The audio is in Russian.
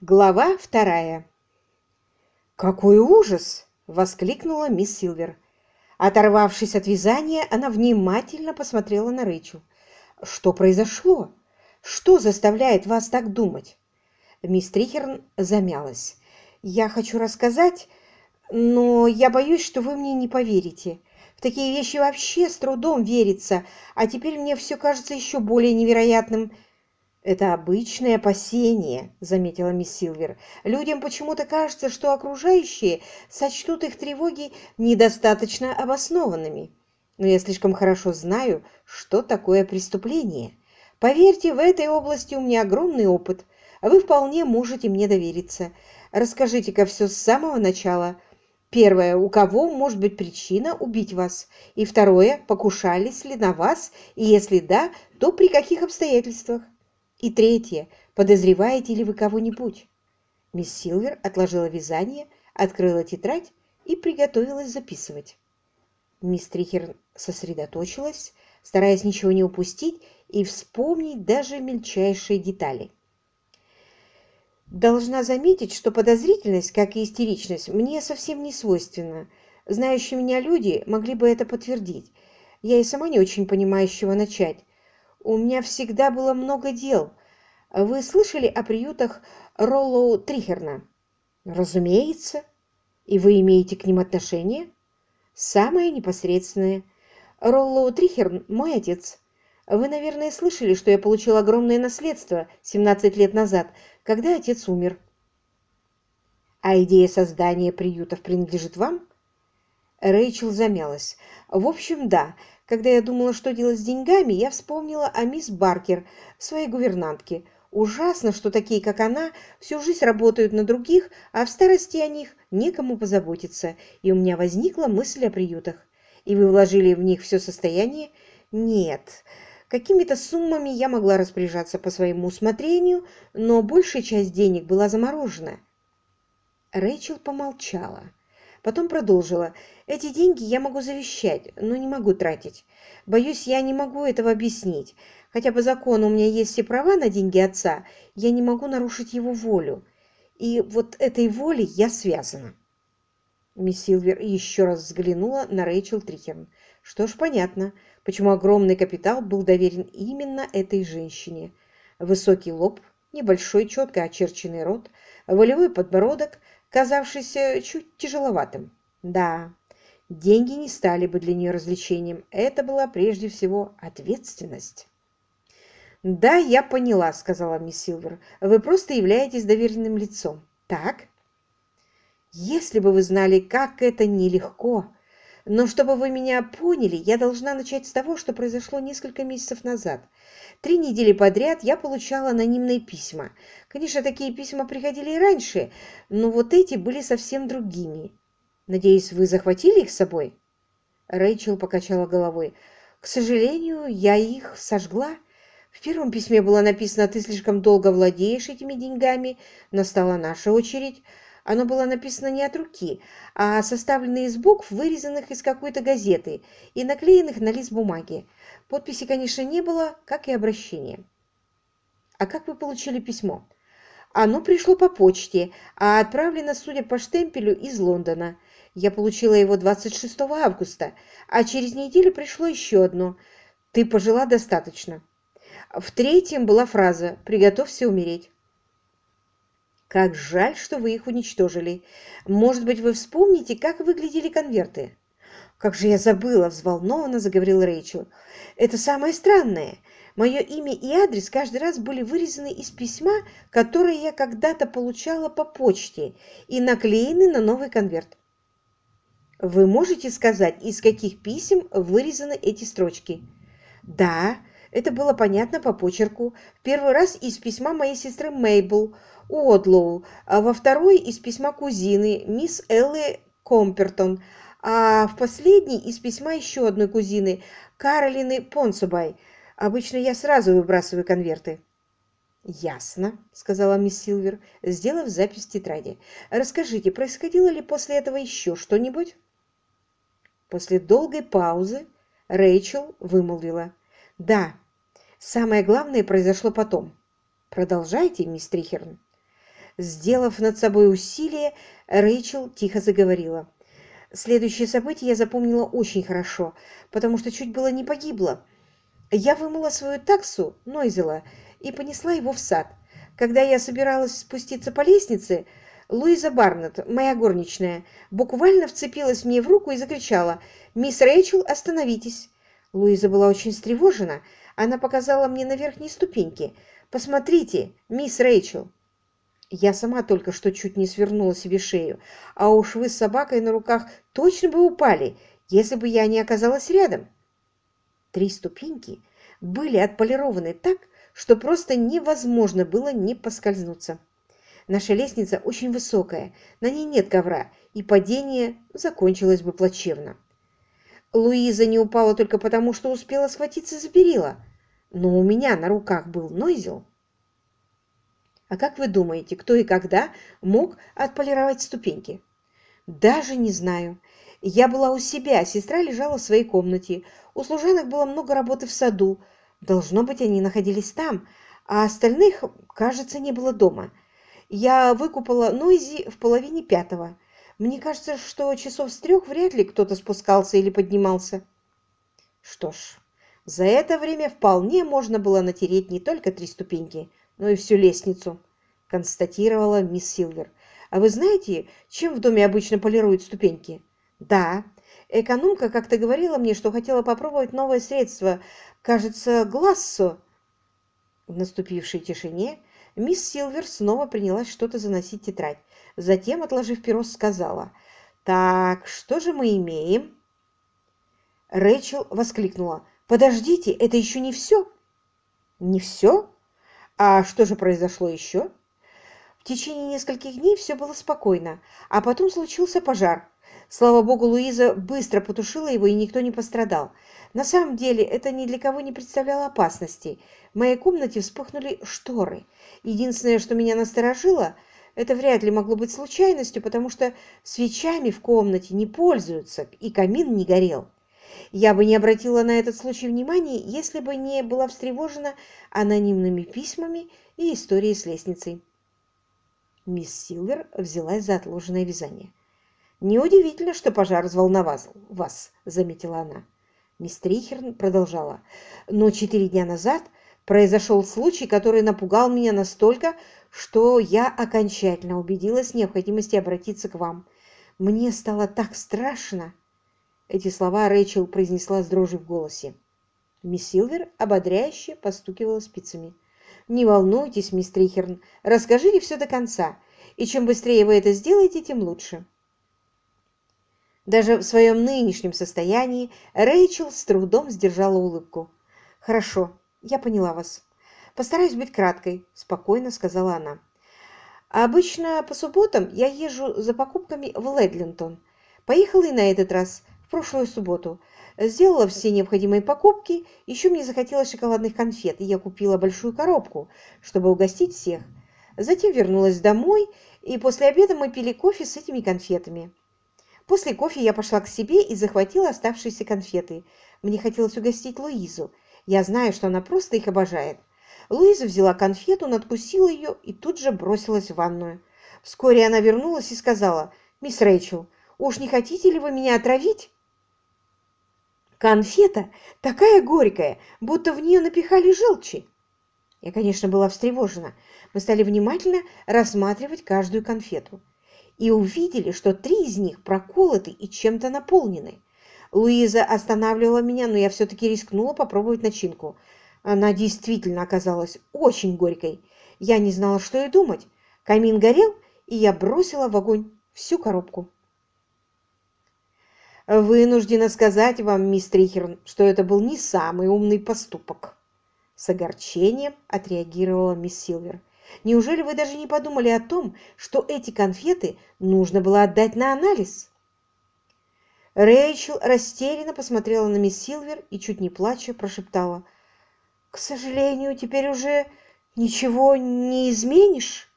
Глава вторая. «Какой ужас!» — воскликнула мисс Силвер. Оторвавшись от вязания, она внимательно посмотрела на Рэйчел. «Что произошло? Что заставляет вас так думать?» Мисс Трихерн замялась. «Я хочу рассказать, но я боюсь, что вы мне не поверите. В такие вещи вообще с трудом верится, а теперь мне все кажется еще более невероятным». «Это обычное опасение», — заметила мисс Силвер. «Людям почему-то кажется, что окружающие сочтут их тревоги недостаточно обоснованными. Но я слишком хорошо знаю, что такое преступление. Поверьте, в этой области у меня огромный опыт. Вы вполне можете мне довериться. Расскажите-ка все с самого начала. Первое, у кого может быть причина убить вас? И второе, покушались ли на вас? И если да, то при каких обстоятельствах?» И третье. Подозреваете ли вы кого-нибудь? Мисс Силвер отложила вязание, открыла тетрадь и приготовилась записывать. Мисс Трихер сосредоточилась, стараясь ничего не упустить и вспомнить даже мельчайшие детали. Должна заметить, что подозрительность, как и истеричность, мне совсем не свойственна. Знающие меня люди могли бы это подтвердить. Я и сама не очень понимаю, с чего начать. У меня всегда было много дел. Вы слышали о приютах Роллоу Трихерна? Разумеется. И вы имеете к ним отношение? Самое непосредственное. Роллоу Трихерн – мой отец. Вы, наверное, слышали, что я получил огромное наследство 17 лет назад, когда отец умер. А идея создания приютов принадлежит вам? Рэйчел замялась. В общем, да. Когда я думала, что делать с деньгами, я вспомнила о мисс Баркер, своей гувернантке. Ужасно, что такие, как она, всю жизнь работают на других, а в старости о них некому позаботиться. И у меня возникла мысль о приютах. И вы вложили в них все состояние? Нет. Какими-то суммами я могла распоряжаться по своему усмотрению, но большая часть денег была заморожена. Рэйчел помолчала. Потом продолжила. «Эти деньги я могу завещать, но не могу тратить. Боюсь, я не могу этого объяснить. Хотя по закону у меня есть все права на деньги отца, я не могу нарушить его волю. И вот этой волей я связана». Мисс Силвер еще раз взглянула на Рэйчел Трихерн. Что ж, понятно, почему огромный капитал был доверен именно этой женщине. Высокий лоб, небольшой четко очерченный рот, волевой подбородок, казавшийся чуть тяжеловатым. Да, деньги не стали бы для нее развлечением. Это была прежде всего ответственность. «Да, я поняла», — сказала мисс Силвер. «Вы просто являетесь доверенным лицом. Так?» «Если бы вы знали, как это нелегко. Но чтобы вы меня поняли, я должна начать с того, что произошло несколько месяцев назад. Три недели подряд я получала анонимные письма. Конечно, такие письма приходили и раньше, но вот эти были совсем другими. Надеюсь, вы захватили их с собой?» Рэйчел покачала головой. «К сожалению, я их сожгла. В первом письме было написано «Ты слишком долго владеешь этими деньгами, настала наша очередь». Оно было написано не от руки, а составлено из букв, вырезанных из какой-то газеты и наклеенных на лист бумаги. Подписи, конечно, не было, как и обращения. «А как вы получили письмо?» «Оно пришло по почте, а отправлено, судя по штемпелю, из Лондона. Я получила его 26 августа, а через неделю пришло еще одно. Ты пожила достаточно». В третьем была фраза «Приготовься умереть». Как жаль, что вы их уничтожили. Может быть, вы вспомните, как выглядели конверты? Как же я забыла, взволнованно заговорил Рэйчел. Это самое странное. Мое имя и адрес каждый раз были вырезаны из письма, которое я когда-то получала по почте, и наклеены на новый конверт. Вы можете сказать, из каких писем вырезаны эти строчки? Да, это было понятно по почерку. В первый раз из письма моей сестры Мейбл Уодлоу, а во второй из письма кузины, мисс Эллы Компертон, а в последний из письма еще одной кузины, Каролины Понсубай. Обычно я сразу выбрасываю конверты. «Ясно», — сказала мисс Силвер, сделав запись в тетради. «Расскажите, происходило ли после этого еще что-нибудь?» После долгой паузы Рэйчел вымолвила. «Да, самое главное произошло потом. Продолжайте, мисс Трихерн». Сделав над собой усилие, Рэйчел тихо заговорила. Следующее событие я запомнила очень хорошо, потому что чуть было не погибла. Я вымыла свою таксу, Нойзела, и понесла его в сад. Когда я собиралась спуститься по лестнице, Луиза Барнетт, моя горничная, буквально вцепилась мне в руку и закричала «Мисс Рэйчел, остановитесь!». Луиза была очень встревожена. Она показала мне на верхней ступеньке. «Посмотрите, мисс Рэйчел!» Я сама только что чуть не свернула себе шею, а уж вы с собакой на руках точно бы упали, если бы я не оказалась рядом. Три ступеньки были отполированы так, что просто невозможно было не поскользнуться. Наша лестница очень высокая, на ней нет ковра, и падение закончилось бы плачевно. Луиза не упала только потому, что успела схватиться за перила, но у меня на руках был Нойзел. А как вы думаете, кто и когда мог отполировать ступеньки? Даже не знаю. Я была у себя, сестра лежала в своей комнате. У служанок было много работы в саду. Должно быть, они находились там, а остальных, кажется, не было дома. Я выкупала Нойзи в половине пятого. Мне кажется, что часов с трех вряд ли кто-то спускался или поднимался. Что ж, за это время вполне можно было натереть не только три ступеньки, но и всю лестницу, констатировала мисс Силвер. А вы знаете, чем в доме обычно полируют ступеньки? Да, экономка как-то говорила мне, что хотела попробовать новое средство, кажется, глассо. В наступившей тишине мисс Силвер снова принялась что-то заносить тетрадь. Затем, отложив перо, сказала, «Так, что же мы имеем?» Рэйчел воскликнула, «Подождите, это еще не все?» «Не все? А что же произошло еще?» В течение нескольких дней все было спокойно, а потом случился пожар. Слава богу, Луиза быстро потушила его, и никто не пострадал. На самом деле, это ни для кого не представляло опасности. В моей комнате вспыхнули шторы. Единственное, что меня насторожило, это вряд ли могло быть случайностью, потому что свечами в комнате не пользуются, и камин не горел. Я бы не обратила на этот случай внимания, если бы не была встревожена анонимными письмами и историей с лестницей. Мисс Силвер взялась за отложенное вязание. «Неудивительно, что пожар взволновал вас», — заметила она. Мисс Трихерн продолжала. «Но четыре дня назад произошел случай, который напугал меня настолько, что я окончательно убедилась в необходимости обратиться к вам. Мне стало так страшно!» Эти слова Рэйчел произнесла с дрожью в голосе. Мисс Силвер ободряюще постукивала спицами. «Не волнуйтесь, мисс Трихерн, расскажите все до конца, и чем быстрее вы это сделаете, тем лучше». Даже в своем нынешнем состоянии Рэйчел с трудом сдержала улыбку. «Хорошо, я поняла вас. Постараюсь быть краткой», – спокойно сказала она. «Обычно по субботам я езжу за покупками в Ледлинтон. Поехала и на этот раз, в прошлую субботу. Сделала все необходимые покупки, еще мне захотелось шоколадных конфет, и я купила большую коробку, чтобы угостить всех. Затем вернулась домой, и после обеда мы пили кофе с этими конфетами. После кофе я пошла к себе и захватила оставшиеся конфеты. Мне хотелось угостить Луизу. Я знаю, что она просто их обожает. Луиза взяла конфету, надкусила ее и тут же бросилась в ванную. Вскоре она вернулась и сказала, «Мисс Рэйчел, уж не хотите ли вы меня отравить?» Конфета такая горькая, будто в нее напихали желчи. Я, конечно, была встревожена. Мы стали внимательно рассматривать каждую конфету и увидели, что три из них проколоты и чем-то наполнены. Луиза останавливала меня, но я все-таки рискнула попробовать начинку. Она действительно оказалась очень горькой. Я не знала, что и думать. Камин горел, и я бросила в огонь всю коробку. «Вынуждена сказать вам, мисс Трихерн, что это был не самый умный поступок». С огорчением отреагировала мисс Силвер. «Неужели вы даже не подумали о том, что эти конфеты нужно было отдать на анализ?» Рэйчел растерянно посмотрела на мисс Силвер и, чуть не плача, прошептала. «К сожалению, теперь уже ничего не изменишь».